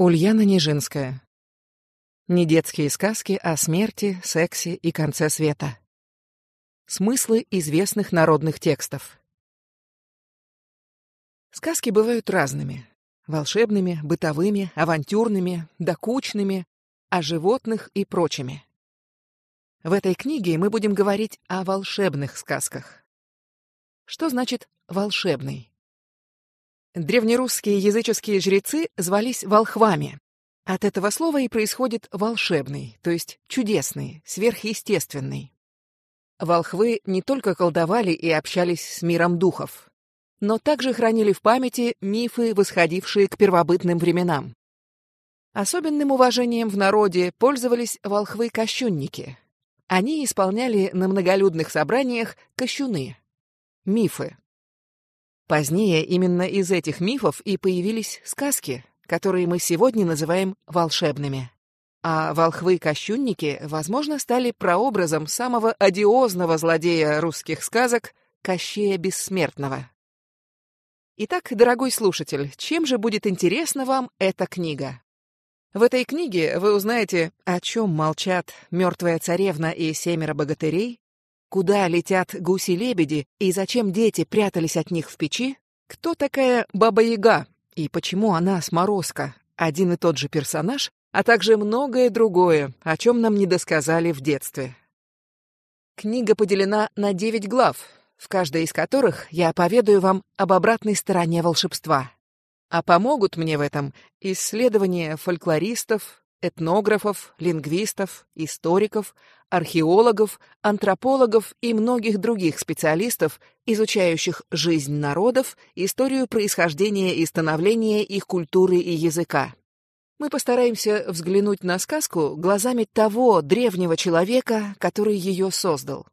Ульяна Нежинская. Не детские сказки о смерти, сексе и конце света. Смыслы известных народных текстов. Сказки бывают разными. Волшебными, бытовыми, авантюрными, докучными, о животных и прочими. В этой книге мы будем говорить о волшебных сказках. Что значит «волшебный»? Древнерусские языческие жрецы звались волхвами. От этого слова и происходит волшебный, то есть чудесный, сверхъестественный. Волхвы не только колдовали и общались с миром духов, но также хранили в памяти мифы, восходившие к первобытным временам. Особенным уважением в народе пользовались волхвы-кощунники. Они исполняли на многолюдных собраниях кощуны — мифы. Позднее именно из этих мифов и появились сказки, которые мы сегодня называем волшебными. А волхвы-кощунники, возможно, стали прообразом самого одиозного злодея русских сказок Кощея Бессмертного. Итак, дорогой слушатель, чем же будет интересна вам эта книга? В этой книге вы узнаете, о чем молчат мертвая царевна и семеро богатырей, Куда летят гуси-лебеди и зачем дети прятались от них в печи? Кто такая Баба-Яга и почему она сморозка? Один и тот же персонаж, а также многое другое, о чем нам не досказали в детстве. Книга поделена на девять глав, в каждой из которых я поведаю вам об обратной стороне волшебства. А помогут мне в этом исследования фольклористов, этнографов, лингвистов, историков, археологов, антропологов и многих других специалистов, изучающих жизнь народов, историю происхождения и становления их культуры и языка. Мы постараемся взглянуть на сказку глазами того древнего человека, который ее создал.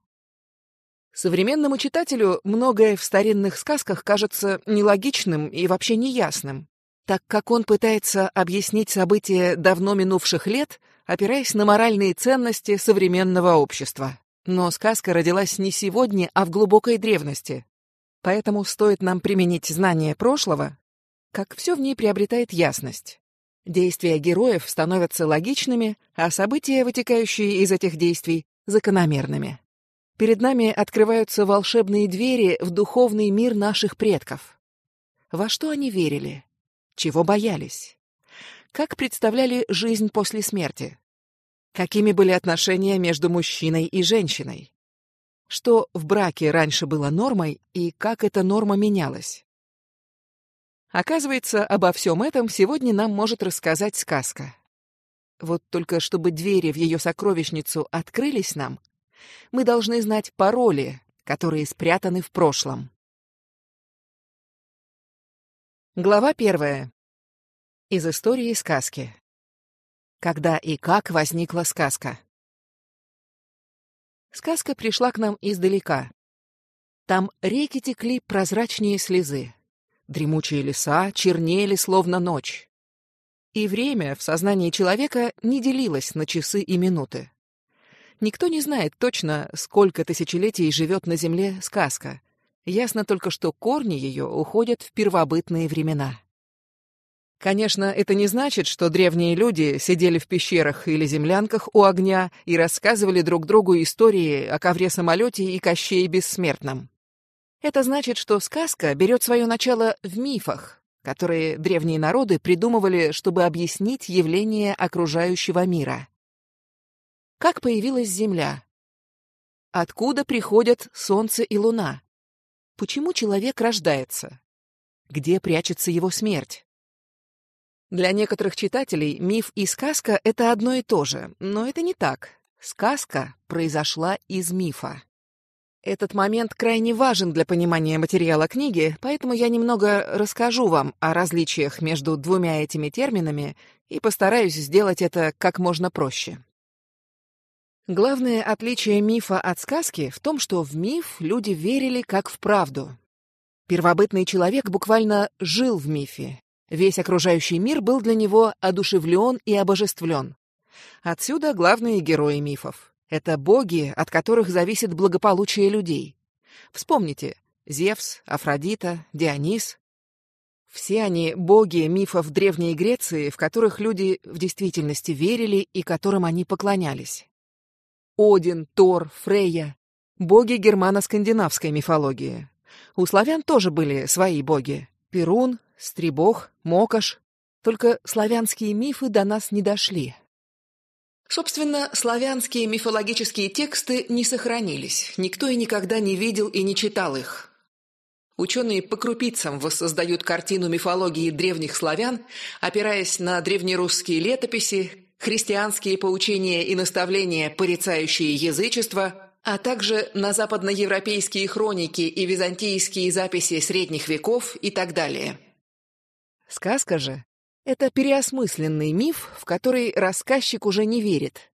Современному читателю многое в старинных сказках кажется нелогичным и вообще неясным так как он пытается объяснить события давно минувших лет, опираясь на моральные ценности современного общества. Но сказка родилась не сегодня, а в глубокой древности. Поэтому стоит нам применить знания прошлого, как все в ней приобретает ясность. Действия героев становятся логичными, а события, вытекающие из этих действий, закономерными. Перед нами открываются волшебные двери в духовный мир наших предков. Во что они верили? Чего боялись? Как представляли жизнь после смерти? Какими были отношения между мужчиной и женщиной? Что в браке раньше было нормой и как эта норма менялась? Оказывается, обо всем этом сегодня нам может рассказать сказка. Вот только чтобы двери в ее сокровищницу открылись нам, мы должны знать пароли, которые спрятаны в прошлом. Глава первая. Из истории сказки. Когда и как возникла сказка. Сказка пришла к нам издалека. Там реки текли прозрачнее слезы. Дремучие леса чернели, словно ночь. И время в сознании человека не делилось на часы и минуты. Никто не знает точно, сколько тысячелетий живет на Земле сказка — Ясно только, что корни ее уходят в первобытные времена. Конечно, это не значит, что древние люди сидели в пещерах или землянках у огня и рассказывали друг другу истории о ковре-самолете и Кощее Бессмертном. Это значит, что сказка берет свое начало в мифах, которые древние народы придумывали, чтобы объяснить явление окружающего мира. Как появилась Земля? Откуда приходят Солнце и Луна? Почему человек рождается? Где прячется его смерть? Для некоторых читателей миф и сказка — это одно и то же, но это не так. Сказка произошла из мифа. Этот момент крайне важен для понимания материала книги, поэтому я немного расскажу вам о различиях между двумя этими терминами и постараюсь сделать это как можно проще. Главное отличие мифа от сказки в том, что в миф люди верили как в правду. Первобытный человек буквально жил в мифе. Весь окружающий мир был для него одушевлен и обожествлен. Отсюда главные герои мифов. Это боги, от которых зависит благополучие людей. Вспомните Зевс, Афродита, Дионис. Все они боги мифов Древней Греции, в которых люди в действительности верили и которым они поклонялись. Один, Тор, Фрейя — боги германо-скандинавской мифологии. У славян тоже были свои боги — Перун, Стребог, Мокаш. Только славянские мифы до нас не дошли. Собственно, славянские мифологические тексты не сохранились, никто и никогда не видел и не читал их. Ученые по крупицам воссоздают картину мифологии древних славян, опираясь на древнерусские летописи, христианские поучения и наставления, порицающие язычество, а также на западноевропейские хроники и византийские записи средних веков и так далее. Сказка же — это переосмысленный миф, в который рассказчик уже не верит.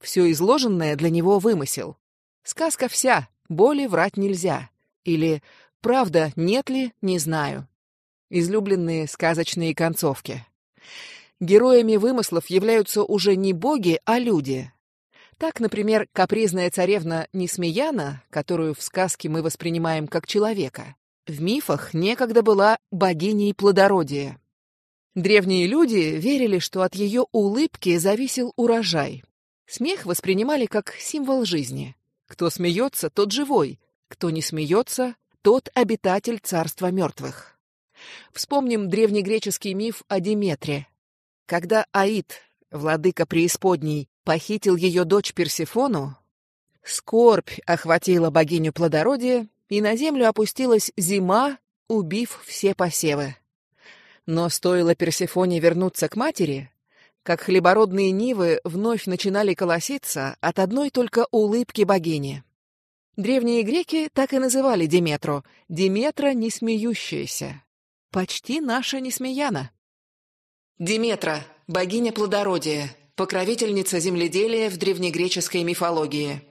Все изложенное для него вымысел. Сказка вся, боли врать нельзя. Или Правда, нет ли, не знаю. Излюбленные сказочные концовки. Героями вымыслов являются уже не боги, а люди. Так, например, капризная царевна Несмеяна, которую в сказке мы воспринимаем как человека, в мифах некогда была богиней плодородия. Древние люди верили, что от ее улыбки зависел урожай. Смех воспринимали как символ жизни. Кто смеется, тот живой. Кто не смеется, тот обитатель царства мертвых. Вспомним древнегреческий миф о Диметре. Когда Аид, владыка преисподней, похитил ее дочь Персефону, скорбь охватила богиню плодородия, и на землю опустилась зима, убив все посевы. Но стоило Персефоне вернуться к матери, как хлебородные нивы вновь начинали колоситься от одной только улыбки богини. Древние греки так и называли Диметру — Диметра несмеющаяся. Почти наша Несмеяна. Диметра — богиня плодородия, покровительница земледелия в древнегреческой мифологии.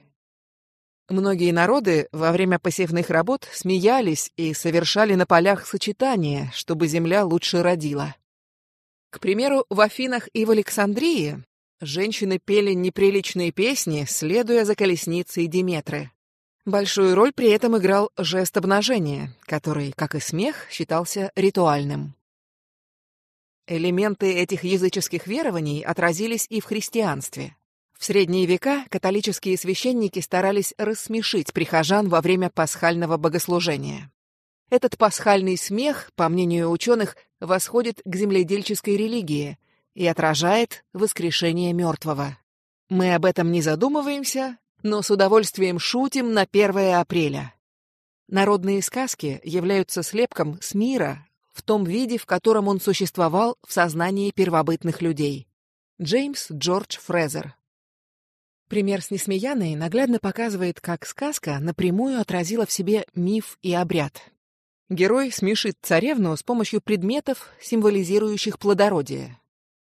Многие народы во время посевных работ смеялись и совершали на полях сочетания, чтобы земля лучше родила. К примеру, в Афинах и в Александрии женщины пели неприличные песни, следуя за колесницей Диметры. Большую роль при этом играл жест обнажения, который, как и смех, считался ритуальным. Элементы этих языческих верований отразились и в христианстве. В средние века католические священники старались рассмешить прихожан во время пасхального богослужения. Этот пасхальный смех, по мнению ученых, восходит к земледельческой религии и отражает воскрешение мертвого. Мы об этом не задумываемся, но с удовольствием шутим на 1 апреля. Народные сказки являются слепком с мира в том виде, в котором он существовал в сознании первобытных людей. Джеймс Джордж Фрезер. Пример с Несмеяной наглядно показывает, как сказка напрямую отразила в себе миф и обряд. Герой смешит царевну с помощью предметов, символизирующих плодородие.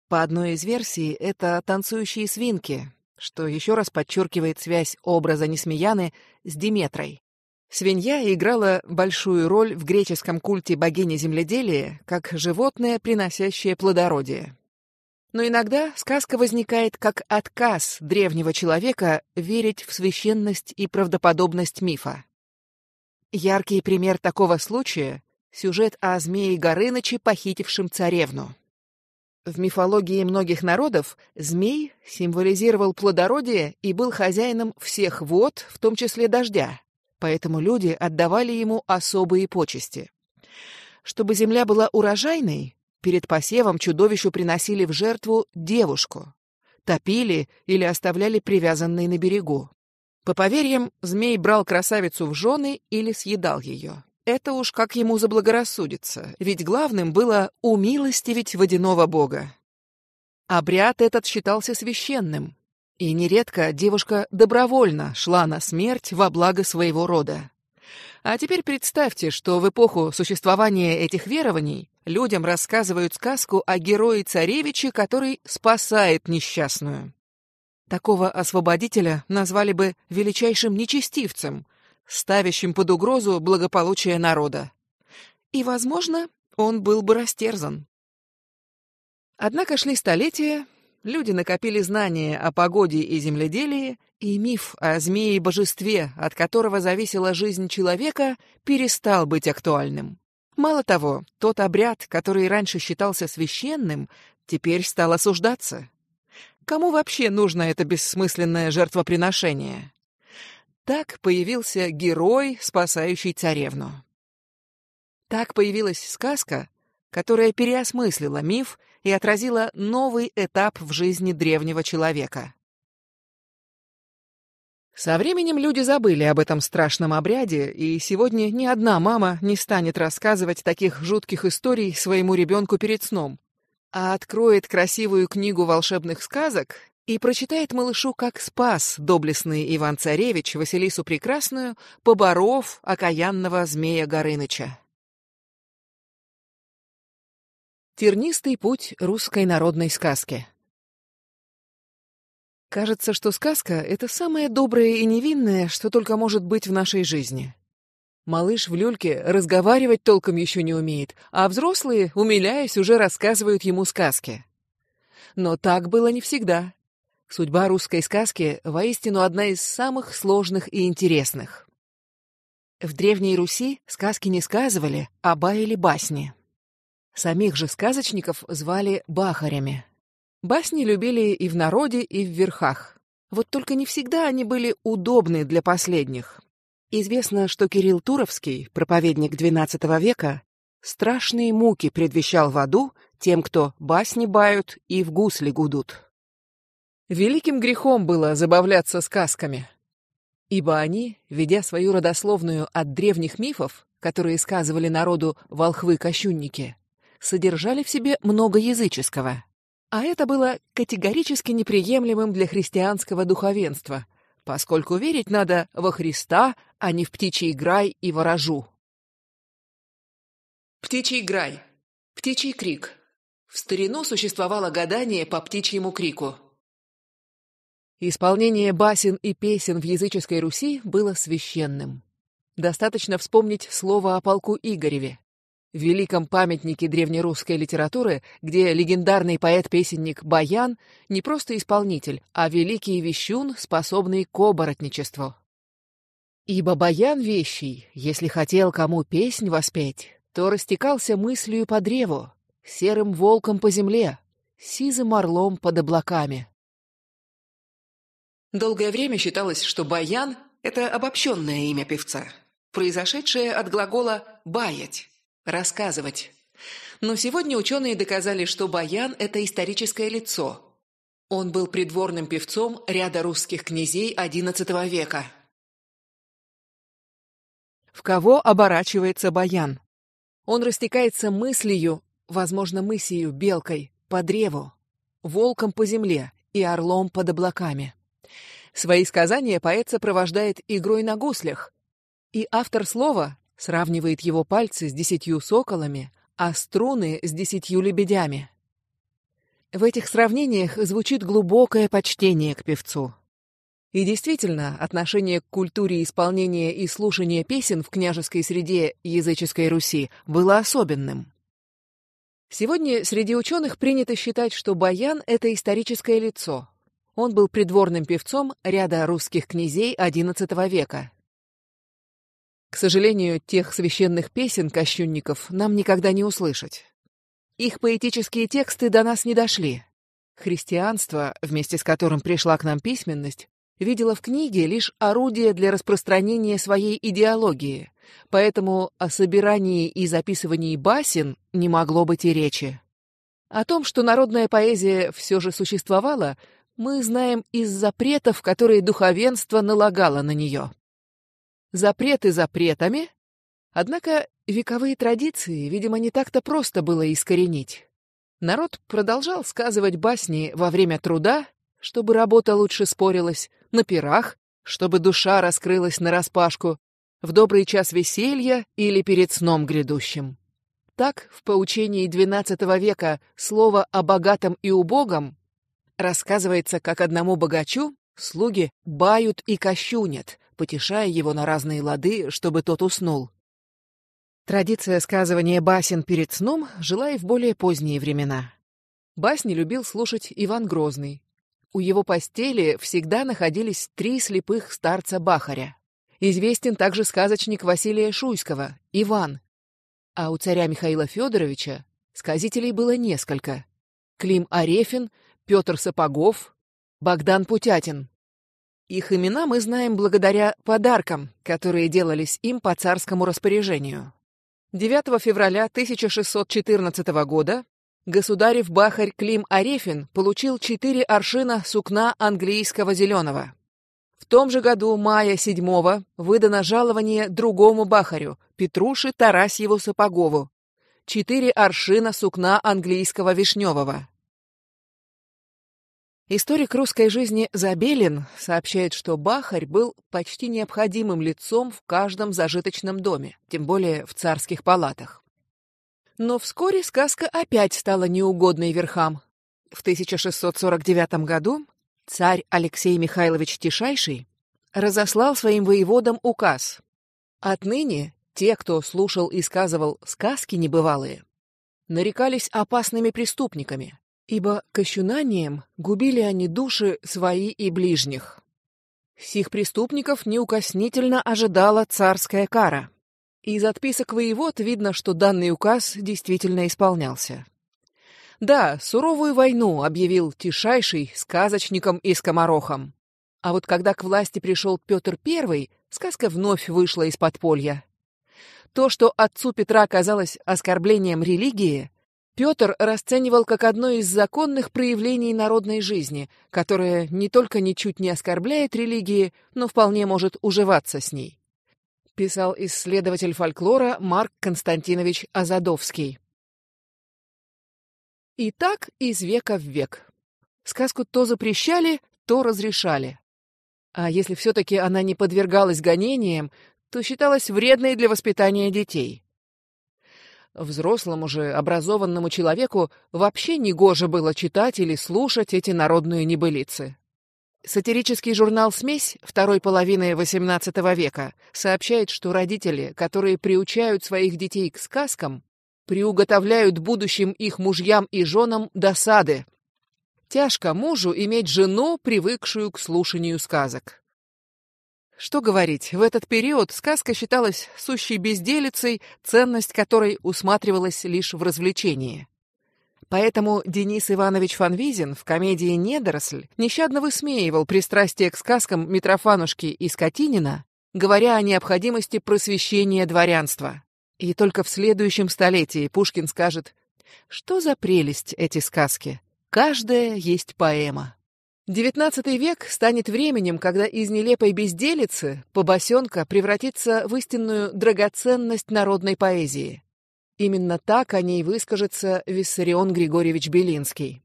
По одной из версий, это танцующие свинки, что еще раз подчеркивает связь образа Несмеяны с Диметрой. Свинья играла большую роль в греческом культе богини земледелия как животное, приносящее плодородие. Но иногда сказка возникает как отказ древнего человека верить в священность и правдоподобность мифа. Яркий пример такого случая — сюжет о змее Горыныче, похитившем царевну. В мифологии многих народов змей символизировал плодородие и был хозяином всех вод, в том числе дождя, поэтому люди отдавали ему особые почести. Чтобы земля была урожайной, перед посевом чудовищу приносили в жертву девушку, топили или оставляли привязанной на берегу. По поверьям, змей брал красавицу в жены или съедал ее. Это уж как ему заблагорассудится, ведь главным было умилостивить водяного бога. Обряд этот считался священным, и нередко девушка добровольно шла на смерть во благо своего рода. А теперь представьте, что в эпоху существования этих верований людям рассказывают сказку о герое-царевиче, который спасает несчастную. Такого освободителя назвали бы величайшим нечестивцем, ставящим под угрозу благополучие народа. И, возможно, он был бы растерзан. Однако шли столетия, люди накопили знания о погоде и земледелии, и миф о змее-божестве, от которого зависела жизнь человека, перестал быть актуальным. Мало того, тот обряд, который раньше считался священным, теперь стал осуждаться. Кому вообще нужно это бессмысленное жертвоприношение? Так появился герой, спасающий царевну. Так появилась сказка, которая переосмыслила миф и отразила новый этап в жизни древнего человека. Со временем люди забыли об этом страшном обряде, и сегодня ни одна мама не станет рассказывать таких жутких историй своему ребенку перед сном, а откроет красивую книгу волшебных сказок и прочитает малышу, как спас доблестный Иван-Царевич Василису Прекрасную, поборов окаянного змея Горыныча. Тернистый путь русской народной сказки Кажется, что сказка — это самое доброе и невинное, что только может быть в нашей жизни. Малыш в люльке разговаривать толком еще не умеет, а взрослые, умиляясь, уже рассказывают ему сказки. Но так было не всегда. Судьба русской сказки воистину одна из самых сложных и интересных. В Древней Руси сказки не сказывали, а баяли басни. Самих же сказочников звали бахарями. Басни любили и в народе, и в верхах. Вот только не всегда они были удобны для последних. Известно, что Кирилл Туровский, проповедник XII века, страшные муки предвещал в аду тем, кто басни бают и в гусли гудут. Великим грехом было забавляться сказками, ибо они, ведя свою родословную от древних мифов, которые сказывали народу волхвы-кощунники, содержали в себе много языческого. А это было категорически неприемлемым для христианского духовенства, поскольку верить надо во Христа, а не в птичий грай и ворожу. Птичий грай. Птичий крик. В старину существовало гадание по птичьему крику. Исполнение басен и песен в языческой Руси было священным. Достаточно вспомнить слово о полку Игореве великом памятнике древнерусской литературы, где легендарный поэт-песенник Баян не просто исполнитель, а великий вещун, способный к оборотничеству. Ибо Баян вещий, если хотел кому песнь воспеть, то растекался мыслью по древу, серым волком по земле, сизым орлом под облаками. Долгое время считалось, что Баян — это обобщенное имя певца, произошедшее от глагола «баять», рассказывать. Но сегодня ученые доказали, что Баян – это историческое лицо. Он был придворным певцом ряда русских князей XI века. В кого оборачивается Баян? Он растекается мыслью, возможно, мысью, белкой, по древу, волком по земле и орлом под облаками. Свои сказания поэт сопровождает игрой на гуслях, и автор слова Сравнивает его пальцы с десятью соколами, а струны с десятью лебедями. В этих сравнениях звучит глубокое почтение к певцу. И действительно, отношение к культуре исполнения и слушания песен в княжеской среде языческой Руси было особенным. Сегодня среди ученых принято считать, что Баян — это историческое лицо. Он был придворным певцом ряда русских князей XI века, к сожалению, тех священных песен кощунников нам никогда не услышать. Их поэтические тексты до нас не дошли. Христианство, вместе с которым пришла к нам письменность, видело в книге лишь орудие для распространения своей идеологии, поэтому о собирании и записывании басен не могло быть и речи. О том, что народная поэзия все же существовала, мы знаем из запретов, которые духовенство налагало на нее. Запреты запретами, однако вековые традиции, видимо, не так-то просто было искоренить. Народ продолжал сказывать басни во время труда, чтобы работа лучше спорилась, на пирах, чтобы душа раскрылась нараспашку, в добрый час веселья или перед сном грядущим. Так, в поучении XII века слово о богатом и убогом рассказывается, как одному богачу слуги бают и кощунят, потешая его на разные лады, чтобы тот уснул. Традиция сказывания басен перед сном жила и в более поздние времена. Басни любил слушать Иван Грозный. У его постели всегда находились три слепых старца Бахаря. Известен также сказочник Василия Шуйского, Иван. А у царя Михаила Федоровича сказителей было несколько. Клим Арефин, Петр Сапогов, Богдан Путятин. Их имена мы знаем благодаря подаркам, которые делались им по царскому распоряжению. 9 февраля 1614 года государев бахарь Клим Арефин получил четыре аршина сукна английского зеленого. В том же году, мая 7 выдано жалование другому бахарю, Петруше Тарасьеву Сапогову. Четыре аршина сукна английского вишневого. Историк русской жизни Забелин сообщает, что Бахарь был почти необходимым лицом в каждом зажиточном доме, тем более в царских палатах. Но вскоре сказка опять стала неугодной верхам. В 1649 году царь Алексей Михайлович Тишайший разослал своим воеводам указ. Отныне те, кто слушал и сказывал сказки небывалые, нарекались опасными преступниками, ибо кощунанием губили они души свои и ближних. Сих преступников неукоснительно ожидала царская кара. Из отписок воевод видно, что данный указ действительно исполнялся. Да, суровую войну объявил Тишайший сказочником и скоморохом. А вот когда к власти пришел Петр I, сказка вновь вышла из подполья. То, что отцу Петра казалось оскорблением религии, Петр расценивал как одно из законных проявлений народной жизни, которое не только ничуть не оскорбляет религии, но вполне может уживаться с ней. Писал исследователь фольклора Марк Константинович Азадовский. И так из века в век. Сказку то запрещали, то разрешали. А если все-таки она не подвергалась гонениям, то считалась вредной для воспитания детей. Взрослому же, образованному человеку вообще не гоже было читать или слушать эти народные небылицы. Сатирический журнал «Смесь» второй половины XVIII века сообщает, что родители, которые приучают своих детей к сказкам, приуготовляют будущим их мужьям и женам досады. Тяжко мужу иметь жену, привыкшую к слушанию сказок. Что говорить, в этот период сказка считалась сущей безделицей, ценность которой усматривалась лишь в развлечении. Поэтому Денис Иванович Фанвизин в комедии «Недоросль» нещадно высмеивал пристрастие к сказкам Митрофанушки и Скотинина, говоря о необходимости просвещения дворянства. И только в следующем столетии Пушкин скажет «Что за прелесть эти сказки? Каждая есть поэма». Девятнадцатый век станет временем, когда из нелепой безделицы побосенка превратится в истинную драгоценность народной поэзии. Именно так о ней выскажется Виссарион Григорьевич Белинский.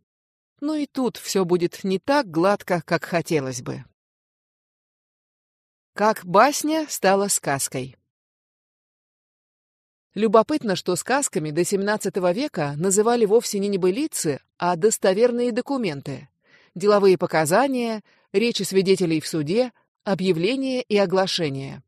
Но и тут все будет не так гладко, как хотелось бы. Как басня стала сказкой. Любопытно, что сказками до XVII века называли вовсе не небылицы, а достоверные документы — деловые показания, речи свидетелей в суде, объявления и оглашения.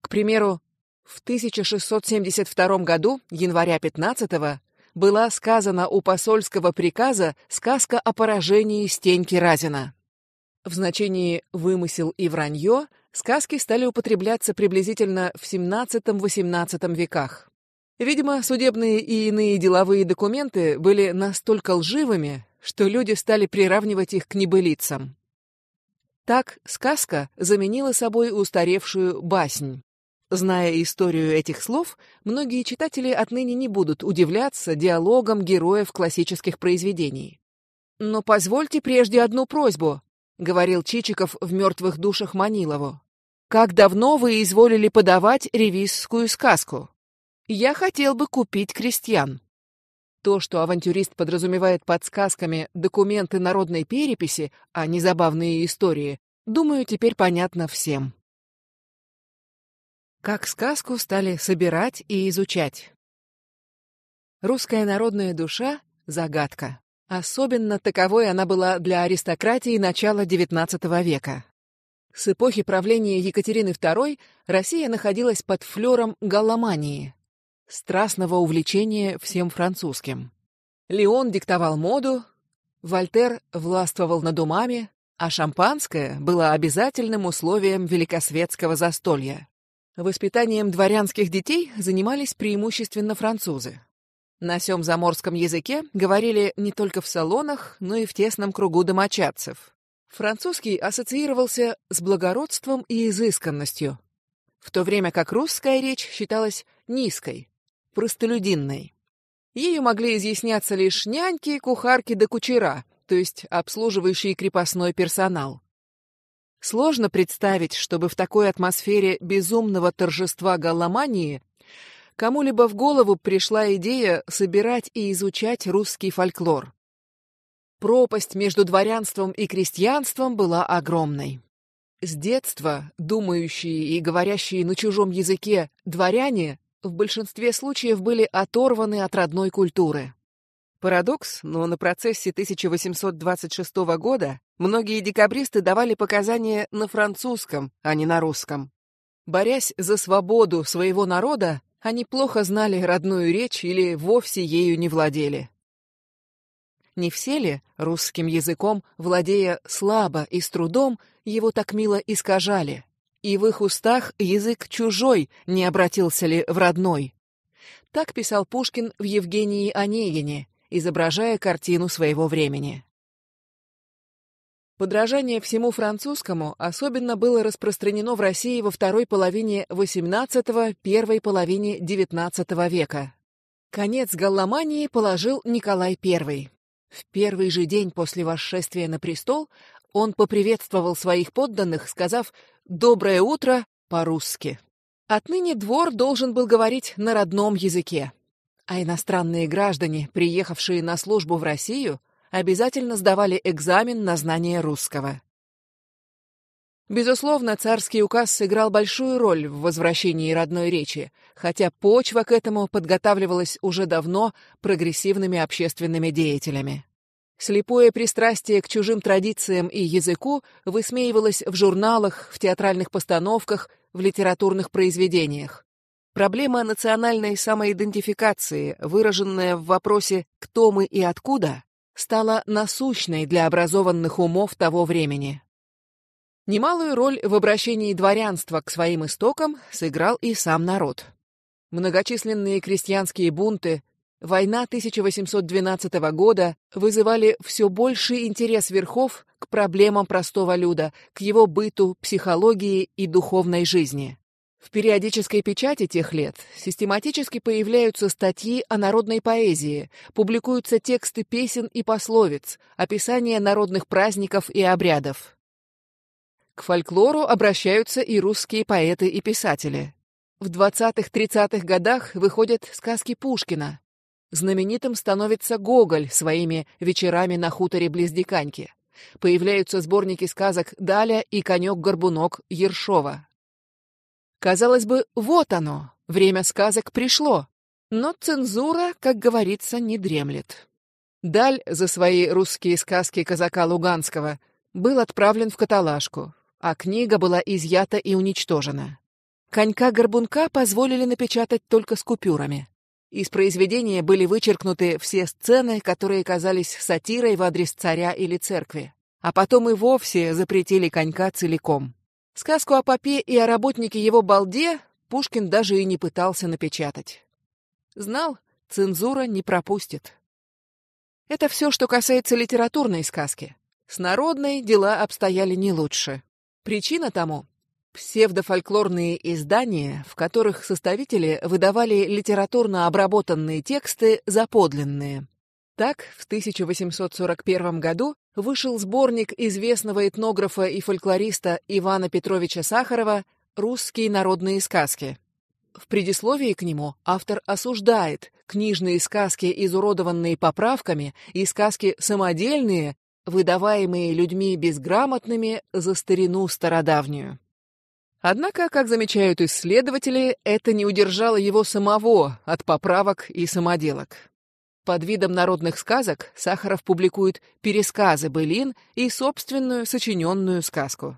К примеру, в 1672 году, января 15-го, была сказана у посольского приказа сказка о поражении Стеньки Разина. В значении «вымысел и вранье» сказки стали употребляться приблизительно в XVII-XVIII веках. Видимо, судебные и иные деловые документы были настолько лживыми, что люди стали приравнивать их к небылицам. Так сказка заменила собой устаревшую баснь. Зная историю этих слов, многие читатели отныне не будут удивляться диалогам героев классических произведений. «Но позвольте прежде одну просьбу», — говорил Чичиков в «Мертвых душах» Манилову. «Как давно вы изволили подавать ревизскую сказку? Я хотел бы купить крестьян». То, что авантюрист подразумевает под сказками документы народной переписи, а не забавные истории, думаю, теперь понятно всем. Как сказку стали собирать и изучать. Русская народная душа — загадка. Особенно таковой она была для аристократии начала XIX века. С эпохи правления Екатерины II Россия находилась под флером галломании, страстного увлечения всем французским. Леон диктовал моду, Вольтер властвовал над умами, а шампанское было обязательным условием великосветского застолья. Воспитанием дворянских детей занимались преимущественно французы. На сём заморском языке говорили не только в салонах, но и в тесном кругу домочадцев. Французский ассоциировался с благородством и изысканностью, в то время как русская речь считалась низкой, простолюдинной. Ею могли изъясняться лишь няньки, кухарки да кучера, то есть обслуживающий крепостной персонал. Сложно представить, чтобы в такой атмосфере безумного торжества галломании кому-либо в голову пришла идея собирать и изучать русский фольклор. Пропасть между дворянством и крестьянством была огромной. С детства думающие и говорящие на чужом языке дворяне в большинстве случаев были оторваны от родной культуры. Парадокс, но на процессе 1826 года многие декабристы давали показания на французском, а не на русском. Борясь за свободу своего народа, они плохо знали родную речь или вовсе ею не владели. Не все ли русским языком, владея слабо и с трудом, его так мило искажали? И в их устах язык чужой не обратился ли в родной? Так писал Пушкин в Евгении Онегине, изображая картину своего времени. Подражание всему французскому особенно было распространено в России во второй половине XVIII – первой половине XIX века. Конец галломании положил Николай I. В первый же день после восшествия на престол он поприветствовал своих подданных, сказав «доброе утро» по-русски. Отныне двор должен был говорить на родном языке, а иностранные граждане, приехавшие на службу в Россию, обязательно сдавали экзамен на знание русского. Безусловно, царский указ сыграл большую роль в возвращении родной речи, хотя почва к этому подготавливалась уже давно прогрессивными общественными деятелями. Слепое пристрастие к чужим традициям и языку высмеивалось в журналах, в театральных постановках, в литературных произведениях. Проблема национальной самоидентификации, выраженная в вопросе «кто мы и откуда», стала насущной для образованных умов того времени. Немалую роль в обращении дворянства к своим истокам сыграл и сам народ. Многочисленные крестьянские бунты, война 1812 года вызывали все больший интерес верхов к проблемам простого люда, к его быту, психологии и духовной жизни. В периодической печати тех лет систематически появляются статьи о народной поэзии, публикуются тексты песен и пословиц, описания народных праздников и обрядов. К фольклору обращаются и русские поэты и писатели. В 20-30-х годах выходят сказки Пушкина. Знаменитым становится Гоголь своими вечерами на хуторе близ Диканьки. Появляются сборники сказок Даля и Конек-горбунок Ершова. Казалось бы, вот оно, время сказок пришло. Но цензура, как говорится, не дремлет. Даль за свои русские сказки казака Луганского был отправлен в каталажку, а книга была изъята и уничтожена. Конька-горбунка позволили напечатать только с купюрами. Из произведения были вычеркнуты все сцены, которые казались сатирой в адрес царя или церкви, а потом и вовсе запретили конька целиком. Сказку о попе и о работнике его балде Пушкин даже и не пытался напечатать. Знал, цензура не пропустит. Это все, что касается литературной сказки. С народной дела обстояли не лучше. Причина тому — псевдофольклорные издания, в которых составители выдавали литературно обработанные тексты за подлинные. Так, в 1841 году вышел сборник известного этнографа и фольклориста Ивана Петровича Сахарова «Русские народные сказки». В предисловии к нему автор осуждает книжные сказки, изуродованные поправками, и сказки самодельные, выдаваемые людьми безграмотными за старину стародавнюю. Однако, как замечают исследователи, это не удержало его самого от поправок и самоделок. Под видом народных сказок Сахаров публикует пересказы былин и собственную сочиненную сказку.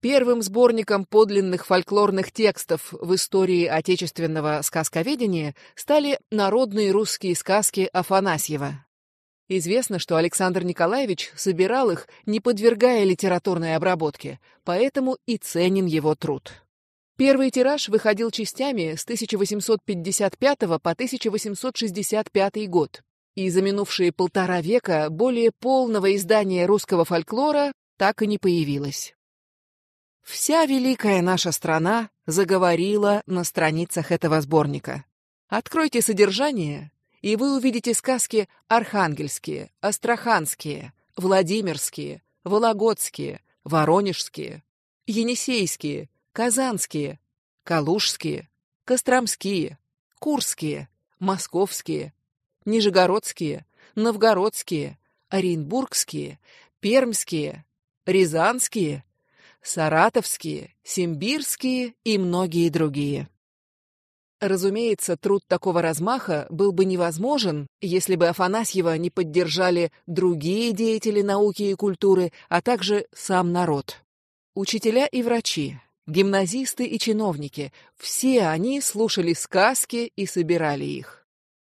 Первым сборником подлинных фольклорных текстов в истории отечественного сказковедения стали народные русские сказки Афанасьева. Известно, что Александр Николаевич собирал их, не подвергая литературной обработке, поэтому и ценен его труд. Первый тираж выходил частями с 1855 по 1865 год. И за минувшие полтора века более полного издания русского фольклора так и не появилось. Вся великая наша страна заговорила на страницах этого сборника. Откройте содержание, и вы увидите сказки архангельские, астраханские, владимирские, вологодские, воронежские, енисейские, казанские, калужские, костромские, курские, московские, нижегородские, новгородские, оренбургские, пермские, рязанские, саратовские, симбирские и многие другие. Разумеется, труд такого размаха был бы невозможен, если бы Афанасьева не поддержали другие деятели науки и культуры, а также сам народ. Учителя и врачи, Гимназисты и чиновники, все они слушали сказки и собирали их.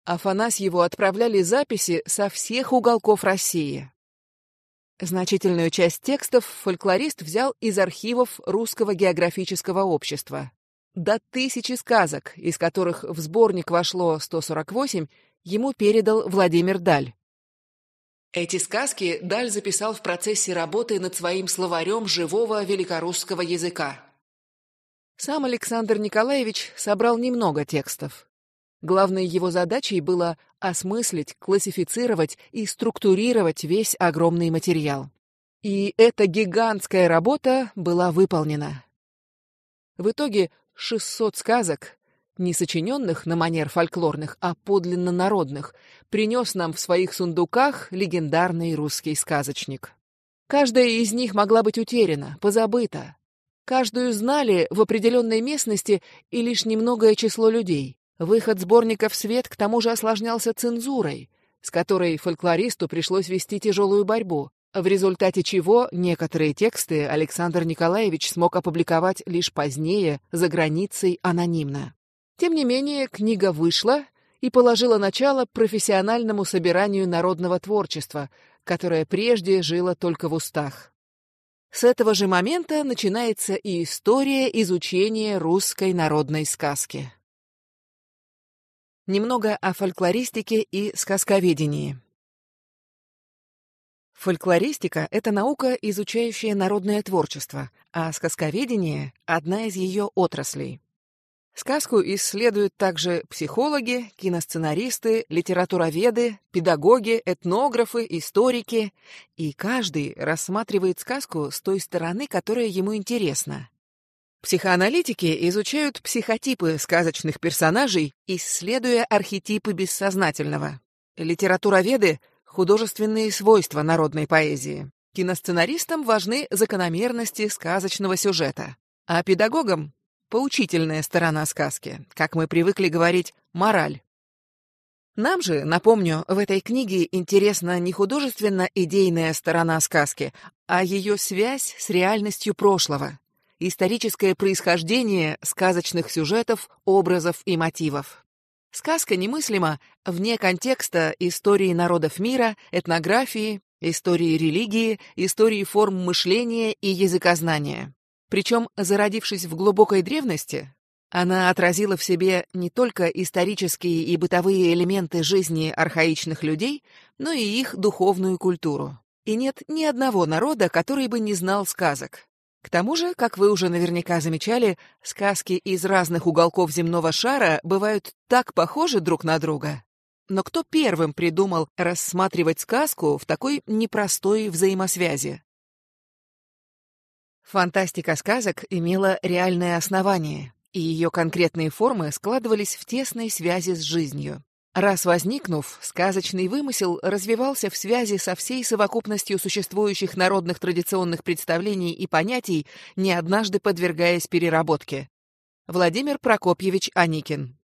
Афанасьеву отправляли записи со всех уголков России. Значительную часть текстов фольклорист взял из архивов Русского географического общества. До тысячи сказок, из которых в сборник вошло 148, ему передал Владимир Даль. Эти сказки Даль записал в процессе работы над своим словарем живого великорусского языка. Сам Александр Николаевич собрал немного текстов. Главной его задачей было осмыслить, классифицировать и структурировать весь огромный материал. И эта гигантская работа была выполнена. В итоге 600 сказок, не сочиненных на манер фольклорных, а подлинно народных, принес нам в своих сундуках легендарный русский сказочник. Каждая из них могла быть утеряна, позабыта, Каждую знали в определенной местности и лишь немногое число людей. Выход сборника в свет к тому же осложнялся цензурой, с которой фольклористу пришлось вести тяжелую борьбу, в результате чего некоторые тексты Александр Николаевич смог опубликовать лишь позднее, за границей, анонимно. Тем не менее, книга вышла и положила начало профессиональному собиранию народного творчества, которое прежде жило только в устах. С этого же момента начинается и история изучения русской народной сказки. Немного о фольклористике и сказковедении. Фольклористика — это наука, изучающая народное творчество, а сказковедение — одна из ее отраслей. Сказку исследуют также психологи, киносценаристы, литературоведы, педагоги, этнографы, историки, и каждый рассматривает сказку с той стороны, которая ему интересна. Психоаналитики изучают психотипы сказочных персонажей, исследуя архетипы бессознательного. Литературоведы — художественные свойства народной поэзии. Киносценаристам важны закономерности сказочного сюжета, а педагогам поучительная сторона сказки, как мы привыкли говорить, мораль. Нам же, напомню, в этой книге интересна не художественно-идейная сторона сказки, а ее связь с реальностью прошлого, историческое происхождение сказочных сюжетов, образов и мотивов. Сказка немыслима вне контекста истории народов мира, этнографии, истории религии, истории форм мышления и языкознания. Причем, зародившись в глубокой древности, она отразила в себе не только исторические и бытовые элементы жизни архаичных людей, но и их духовную культуру. И нет ни одного народа, который бы не знал сказок. К тому же, как вы уже наверняка замечали, сказки из разных уголков земного шара бывают так похожи друг на друга. Но кто первым придумал рассматривать сказку в такой непростой взаимосвязи? Фантастика сказок имела реальное основание, и ее конкретные формы складывались в тесной связи с жизнью. Раз возникнув, сказочный вымысел развивался в связи со всей совокупностью существующих народных традиционных представлений и понятий, не однажды подвергаясь переработке. Владимир Прокопьевич Аникин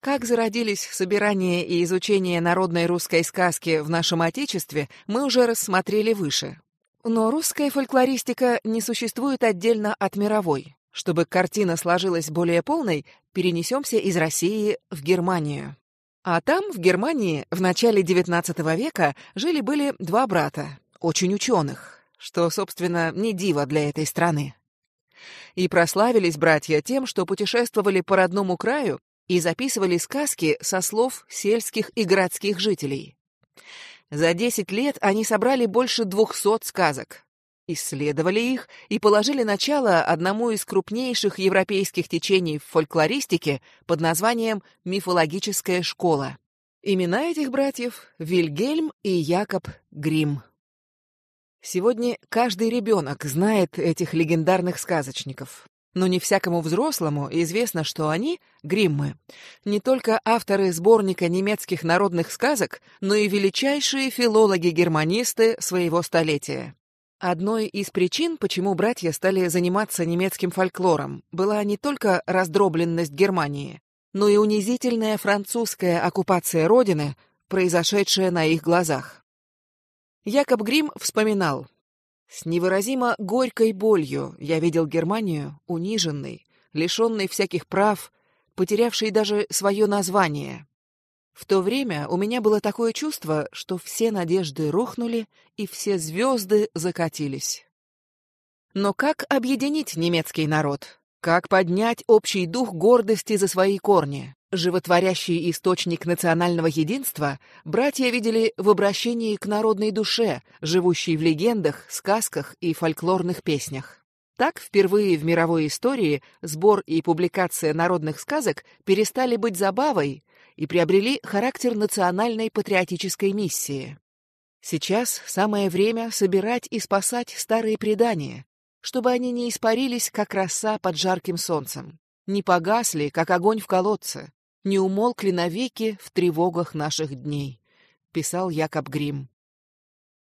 как зародились собирание и изучение народной русской сказки в нашем Отечестве, мы уже рассмотрели выше. Но русская фольклористика не существует отдельно от мировой. Чтобы картина сложилась более полной, перенесемся из России в Германию. А там, в Германии, в начале XIX века жили-были два брата, очень ученых, что, собственно, не диво для этой страны. И прославились братья тем, что путешествовали по родному краю и записывали сказки со слов сельских и городских жителей. За 10 лет они собрали больше 200 сказок, исследовали их и положили начало одному из крупнейших европейских течений в фольклористике под названием «Мифологическая школа». Имена этих братьев — Вильгельм и Якоб Грим. Сегодня каждый ребенок знает этих легендарных сказочников. Но не всякому взрослому известно, что они, Гриммы, не только авторы сборника немецких народных сказок, но и величайшие филологи-германисты своего столетия. Одной из причин, почему братья стали заниматься немецким фольклором, была не только раздробленность Германии, но и унизительная французская оккупация Родины, произошедшая на их глазах. Якоб Грим вспоминал, «С невыразимо горькой болью я видел Германию униженной, лишенной всяких прав, потерявшей даже свое название. В то время у меня было такое чувство, что все надежды рухнули и все звезды закатились. Но как объединить немецкий народ? Как поднять общий дух гордости за свои корни? Животворящий источник национального единства братья видели в обращении к народной душе, живущей в легендах, сказках и фольклорных песнях. Так, впервые в мировой истории сбор и публикация народных сказок перестали быть забавой, и приобрели характер национальной патриотической миссии. Сейчас самое время собирать и спасать старые предания, чтобы они не испарились, как роса под жарким солнцем, не погасли, как огонь в колодце, не умолкли навеки в тревогах наших дней, писал Якоб Грим.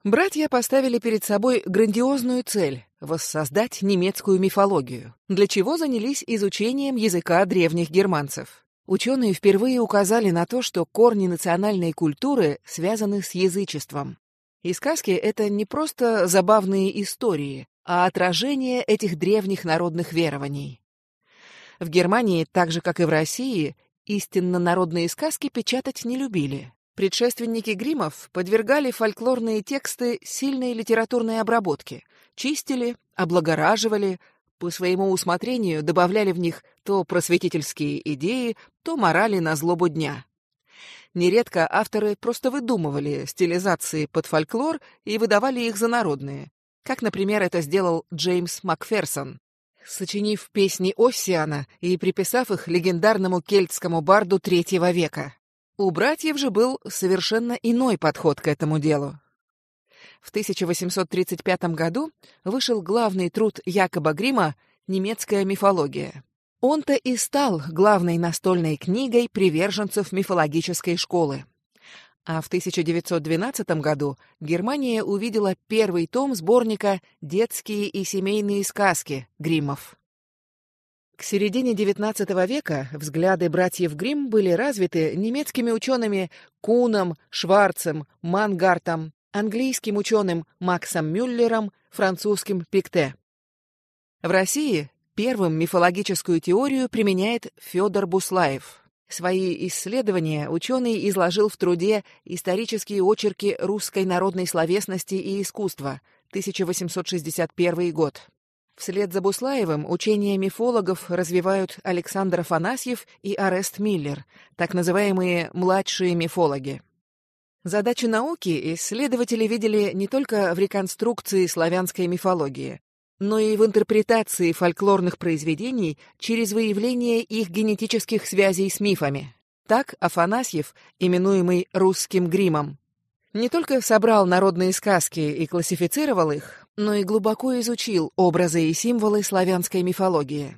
Братья поставили перед собой грандиозную цель — воссоздать немецкую мифологию, для чего занялись изучением языка древних германцев. Ученые впервые указали на то, что корни национальной культуры связаны с язычеством. И сказки — это не просто забавные истории, а отражение этих древних народных верований. В Германии, так же как и в России, истинно народные сказки печатать не любили. Предшественники гримов подвергали фольклорные тексты сильной литературной обработке, чистили, облагораживали, по своему усмотрению добавляли в них то просветительские идеи, то морали на злобу дня. Нередко авторы просто выдумывали стилизации под фольклор и выдавали их за народные, как, например, это сделал Джеймс Макферсон, сочинив песни Оссиана и приписав их легендарному кельтскому барду третьего века. У братьев же был совершенно иной подход к этому делу. В 1835 году вышел главный труд Якоба Грима «Немецкая мифология». Он-то и стал главной настольной книгой приверженцев мифологической школы. А в 1912 году Германия увидела первый том сборника «Детские и семейные сказки» Гриммов. К середине XIX века взгляды братьев Гримм были развиты немецкими учеными Куном, Шварцем, Мангартом, английским ученым Максом Мюллером, французским Пикте. В России первым мифологическую теорию применяет Федор Буслаев. Свои исследования ученый изложил в труде «Исторические очерки русской народной словесности и искусства», 1861 год. Вслед за Буслаевым учения мифологов развивают Александр Афанасьев и Арест Миллер, так называемые «младшие мифологи». Задачу науки исследователи видели не только в реконструкции славянской мифологии, но и в интерпретации фольклорных произведений через выявление их генетических связей с мифами. Так Афанасьев, именуемый русским гримом, не только собрал народные сказки и классифицировал их, но и глубоко изучил образы и символы славянской мифологии.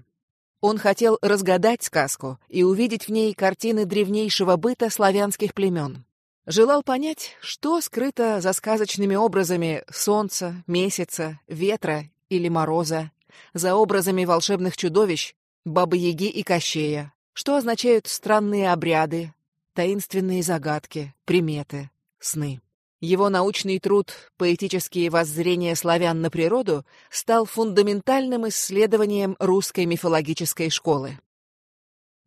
Он хотел разгадать сказку и увидеть в ней картины древнейшего быта славянских племен. Желал понять, что скрыто за сказочными образами солнца, месяца, ветра или мороза, за образами волшебных чудовищ, Бабы-Яги и Кощея, что означают странные обряды, таинственные загадки, приметы, сны. Его научный труд «Поэтические воззрения славян на природу» стал фундаментальным исследованием русской мифологической школы.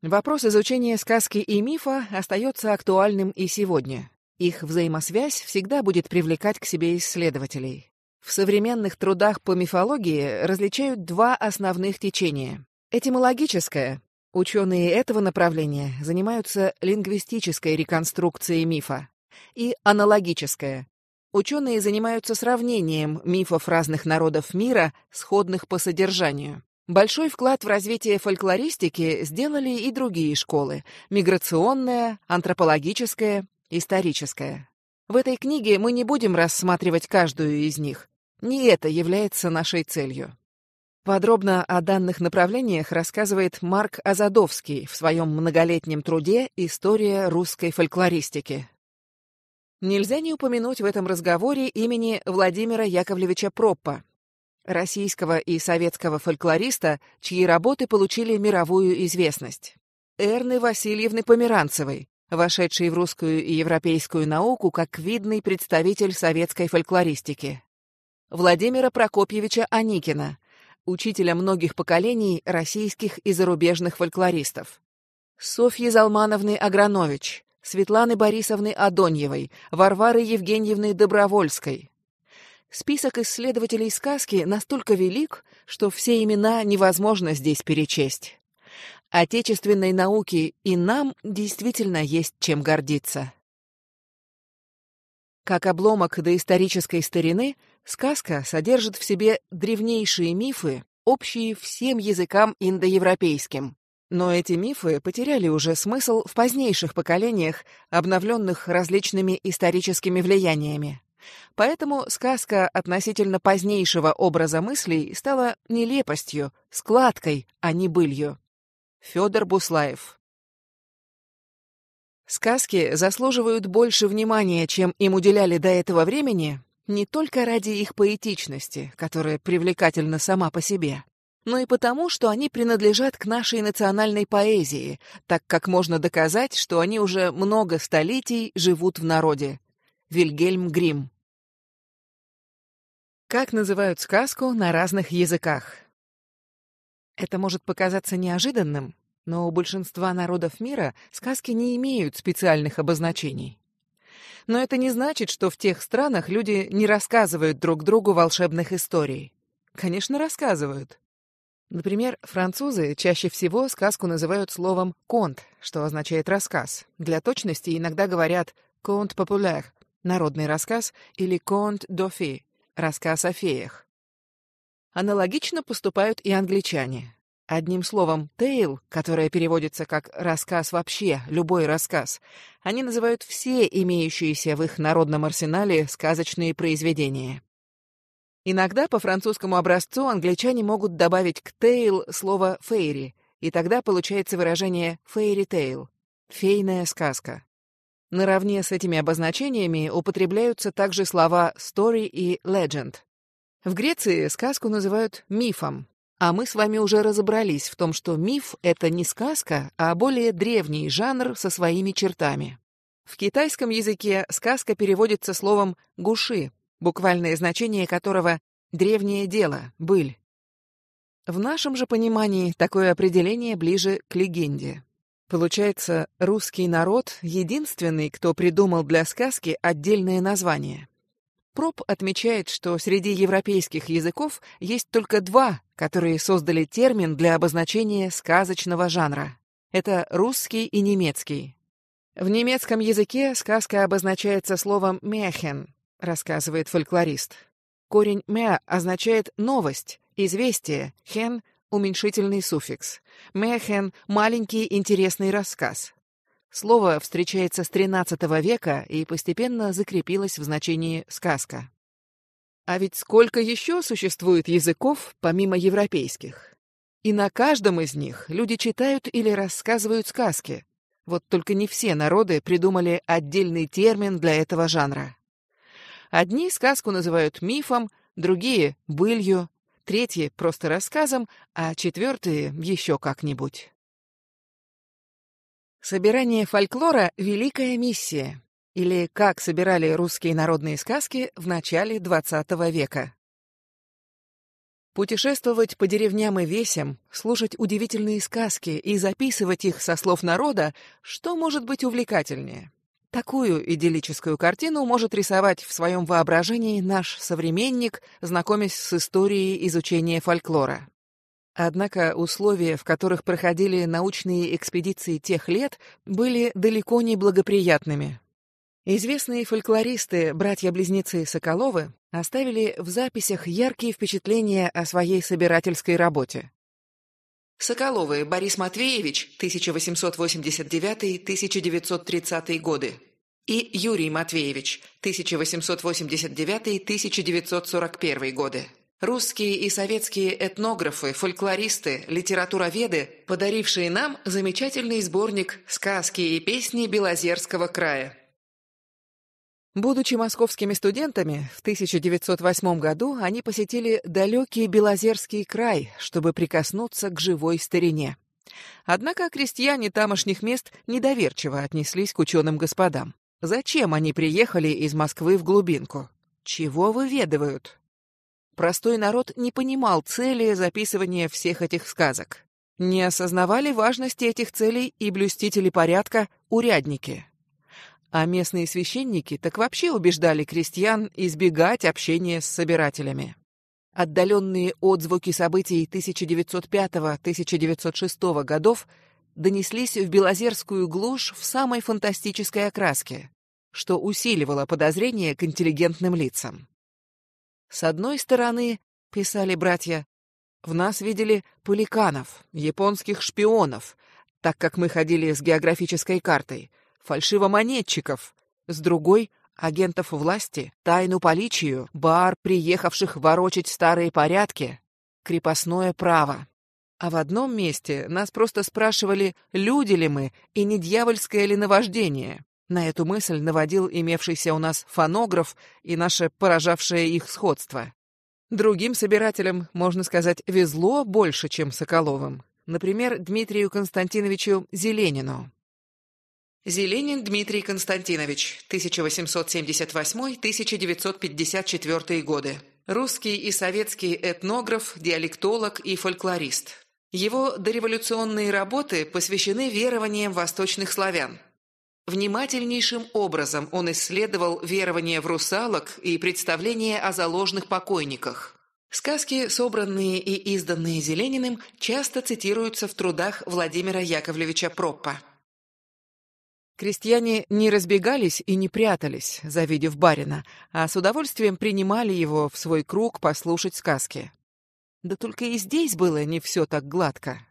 Вопрос изучения сказки и мифа остается актуальным и сегодня. Их взаимосвязь всегда будет привлекать к себе исследователей. В современных трудах по мифологии различают два основных течения. Этимологическое. Ученые этого направления занимаются лингвистической реконструкцией мифа. И аналогическое. Ученые занимаются сравнением мифов разных народов мира, сходных по содержанию. Большой вклад в развитие фольклористики сделали и другие школы – миграционная, антропологическая, историческая. В этой книге мы не будем рассматривать каждую из них. Не это является нашей целью. Подробно о данных направлениях рассказывает Марк Азадовский в своем многолетнем труде «История русской фольклористики». Нельзя не упомянуть в этом разговоре имени Владимира Яковлевича Проппа, российского и советского фольклориста, чьи работы получили мировую известность. Эрны Васильевны Померанцевой, вошедшей в русскую и европейскую науку как видный представитель советской фольклористики. Владимира Прокопьевича Аникина, учителя многих поколений российских и зарубежных фольклористов. Софьи Залмановны Агранович, Светланы Борисовны Адоньевой, Варвары Евгеньевны Добровольской, Список исследователей сказки настолько велик, что все имена невозможно здесь перечесть. Отечественной науке и нам действительно есть чем гордиться. Как обломок доисторической старины, сказка содержит в себе древнейшие мифы, общие всем языкам индоевропейским. Но эти мифы потеряли уже смысл в позднейших поколениях, обновленных различными историческими влияниями. Поэтому сказка относительно позднейшего образа мыслей стала нелепостью, складкой, а не былью. Федор Буслаев Сказки заслуживают больше внимания, чем им уделяли до этого времени, не только ради их поэтичности, которая привлекательна сама по себе, но и потому, что они принадлежат к нашей национальной поэзии, так как можно доказать, что они уже много столетий живут в народе. Вильгельм Грим. Как называют сказку на разных языках? Это может показаться неожиданным, но у большинства народов мира сказки не имеют специальных обозначений. Но это не значит, что в тех странах люди не рассказывают друг другу волшебных историй. Конечно, рассказывают. Например, французы чаще всего сказку называют словом «конт», что означает «рассказ». Для точности иногда говорят «конт популяр», Народный рассказ или «Conte d'Offé» — рассказ о феях. Аналогично поступают и англичане. Одним словом, «tale», которое переводится как «рассказ вообще», любой рассказ, они называют все имеющиеся в их народном арсенале сказочные произведения. Иногда по французскому образцу англичане могут добавить к «tale» слово «fairy», и тогда получается выражение «fairy tale» — «фейная сказка». Наравне с этими обозначениями употребляются также слова story и legend. В Греции сказку называют мифом, а мы с вами уже разобрались в том, что миф — это не сказка, а более древний жанр со своими чертами. В китайском языке сказка переводится словом «гуши», буквальное значение которого «древнее дело», «быль». В нашем же понимании такое определение ближе к легенде. Получается, русский народ — единственный, кто придумал для сказки отдельное название. Проб отмечает, что среди европейских языков есть только два, которые создали термин для обозначения сказочного жанра. Это русский и немецкий. В немецком языке сказка обозначается словом «мехен», рассказывает фольклорист. Корень «мя» означает «новость», «известие», «хен» уменьшительный суффикс. Мехен — маленький интересный рассказ. Слово встречается с XIII века и постепенно закрепилось в значении «сказка». А ведь сколько еще существует языков, помимо европейских? И на каждом из них люди читают или рассказывают сказки. Вот только не все народы придумали отдельный термин для этого жанра. Одни сказку называют мифом, другие — былью, третьи — просто рассказом, а четвертые — еще как-нибудь. Собирание фольклора — великая миссия. Или как собирали русские народные сказки в начале XX века. Путешествовать по деревням и весям, слушать удивительные сказки и записывать их со слов народа, что может быть увлекательнее? Такую идиллическую картину может рисовать в своем воображении наш современник, знакомясь с историей изучения фольклора. Однако условия, в которых проходили научные экспедиции тех лет, были далеко не благоприятными. Известные фольклористы, братья-близнецы Соколовы, оставили в записях яркие впечатления о своей собирательской работе. Соколовы Борис Матвеевич, 1889-1930 годы, и Юрий Матвеевич, 1889-1941 годы. Русские и советские этнографы, фольклористы, литературоведы, подарившие нам замечательный сборник «Сказки и песни Белозерского края». Будучи московскими студентами, в 1908 году они посетили далекий Белозерский край, чтобы прикоснуться к живой старине. Однако крестьяне тамошних мест недоверчиво отнеслись к ученым господам. Зачем они приехали из Москвы в глубинку? Чего выведывают? Простой народ не понимал цели записывания всех этих сказок. Не осознавали важности этих целей и блюстители порядка — урядники — а местные священники так вообще убеждали крестьян избегать общения с собирателями. Отдаленные отзвуки событий 1905-1906 годов донеслись в Белозерскую глушь в самой фантастической окраске, что усиливало подозрение к интеллигентным лицам. С одной стороны, писали братья, в нас видели поликанов, японских шпионов, так как мы ходили с географической картой, фальшивомонетчиков, с другой — агентов власти, тайну поличию, бар, приехавших ворочать старые порядки, крепостное право. А в одном месте нас просто спрашивали, люди ли мы и не дьявольское ли наваждение. На эту мысль наводил имевшийся у нас фонограф и наше поражавшее их сходство. Другим собирателям, можно сказать, везло больше, чем Соколовым. Например, Дмитрию Константиновичу Зеленину. Зеленин Дмитрий Константинович, 1878-1954 годы. Русский и советский этнограф, диалектолог и фольклорист. Его дореволюционные работы посвящены верованиям восточных славян. Внимательнейшим образом он исследовал верования в русалок и представления о заложных покойниках. Сказки, собранные и изданные Зелениным, часто цитируются в трудах Владимира Яковлевича Проппа. Крестьяне не разбегались и не прятались, завидев барина, а с удовольствием принимали его в свой круг послушать сказки. Да только и здесь было не все так гладко.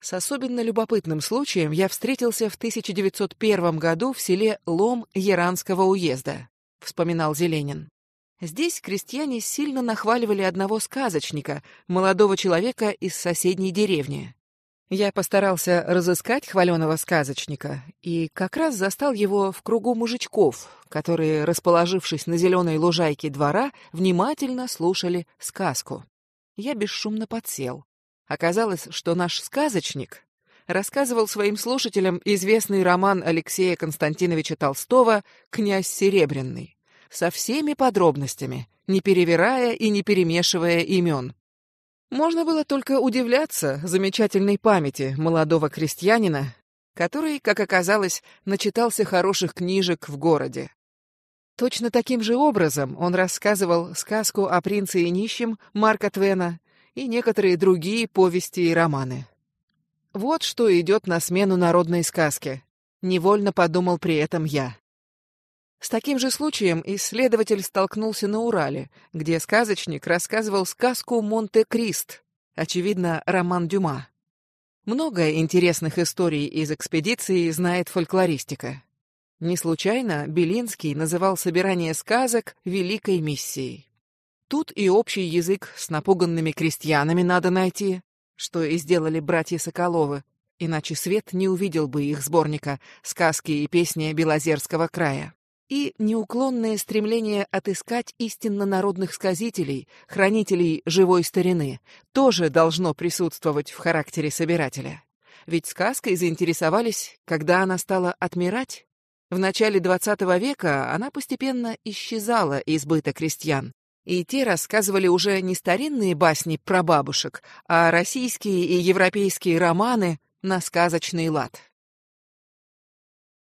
С особенно любопытным случаем я встретился в 1901 году в селе Лом Яранского уезда, вспоминал Зеленин. Здесь крестьяне сильно нахваливали одного сказочника, молодого человека из соседней деревни. Я постарался разыскать хваленого сказочника и как раз застал его в кругу мужичков, которые, расположившись на зеленой лужайке двора, внимательно слушали сказку. Я бесшумно подсел. Оказалось, что наш сказочник рассказывал своим слушателям известный роман Алексея Константиновича Толстого «Князь Серебряный» со всеми подробностями, не перевирая и не перемешивая имен. Можно было только удивляться замечательной памяти молодого крестьянина, который, как оказалось, начитался хороших книжек в городе. Точно таким же образом он рассказывал сказку о принце и нищем Марка Твена и некоторые другие повести и романы. Вот что идет на смену народной сказке. Невольно подумал при этом я. С таким же случаем исследователь столкнулся на Урале, где сказочник рассказывал сказку «Монте-Крист», очевидно, роман Дюма. Много интересных историй из экспедиции знает фольклористика. Не случайно Белинский называл собирание сказок великой миссией. Тут и общий язык с напуганными крестьянами надо найти, что и сделали братья Соколовы, иначе свет не увидел бы их сборника «Сказки и песни Белозерского края» и неуклонное стремление отыскать истинно народных сказителей, хранителей живой старины, тоже должно присутствовать в характере собирателя. Ведь сказкой заинтересовались, когда она стала отмирать. В начале XX века она постепенно исчезала из быта крестьян, и те рассказывали уже не старинные басни про бабушек, а российские и европейские романы на сказочный лад.